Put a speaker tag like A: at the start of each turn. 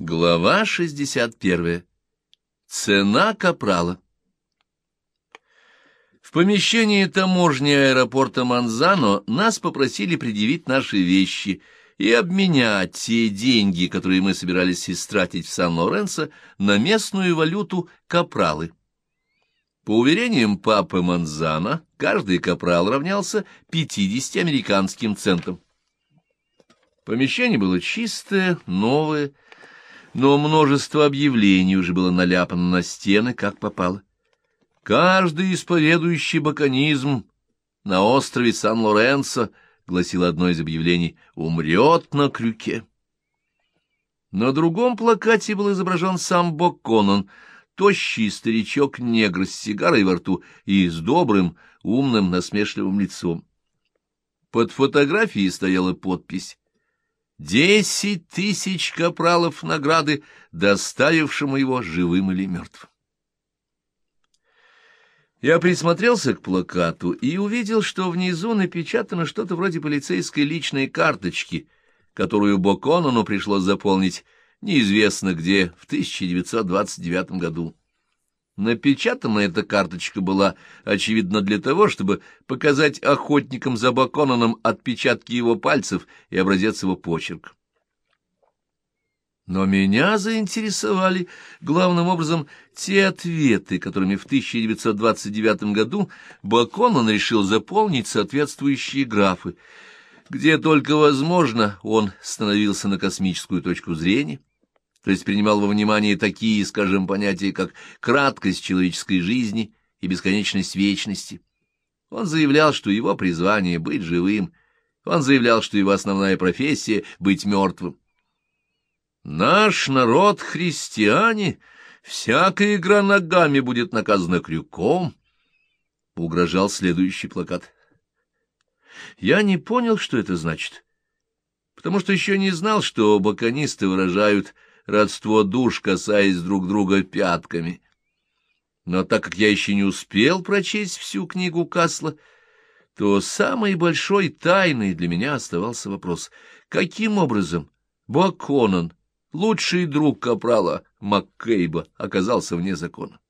A: Глава 61. Цена капрала. В помещении таможни аэропорта Манзано нас попросили предъявить наши вещи и обменять те деньги, которые мы собирались истратить в Сан-Лоренцо, на местную валюту капралы. По уверениям папы Манзано, каждый капрал равнялся 50 американским центам. Помещение было чистое, новое, но множество объявлений уже было наляпано на стены, как попало. Каждый исповедующий баконизм на острове Сан-Лоренцо, гласило одно из объявлений, умрет на крюке. На другом плакате был изображен сам Боконон, тощий старичок-негр с сигарой во рту и с добрым, умным, насмешливым лицом. Под фотографией стояла подпись Десять тысяч капралов награды, доставившему его живым или мертвым. Я присмотрелся к плакату и увидел, что внизу напечатано что-то вроде полицейской личной карточки, которую Боконону пришлось заполнить неизвестно где в 1929 году. Напечатана эта карточка была, очевидно, для того, чтобы показать охотникам за Бакононом отпечатки его пальцев и образец его почерк. Но меня заинтересовали главным образом те ответы, которыми в 1929 году Баконон решил заполнить соответствующие графы. Где только возможно, он становился на космическую точку зрения, то есть принимал во внимание такие, скажем, понятия, как краткость человеческой жизни и бесконечность вечности. Он заявлял, что его призвание — быть живым, он заявлял, что его основная профессия — быть мертвым. «Наш народ — христиане, всякая игра ногами будет наказана крюком», — угрожал следующий плакат. Я не понял, что это значит, потому что еще не знал, что баконисты выражают родство душ, касаясь друг друга пятками. Но так как я еще не успел прочесть всю книгу Касла, то самой большой тайной для меня оставался вопрос, каким образом Баконан, лучший друг Капрала Маккейба, оказался вне закона.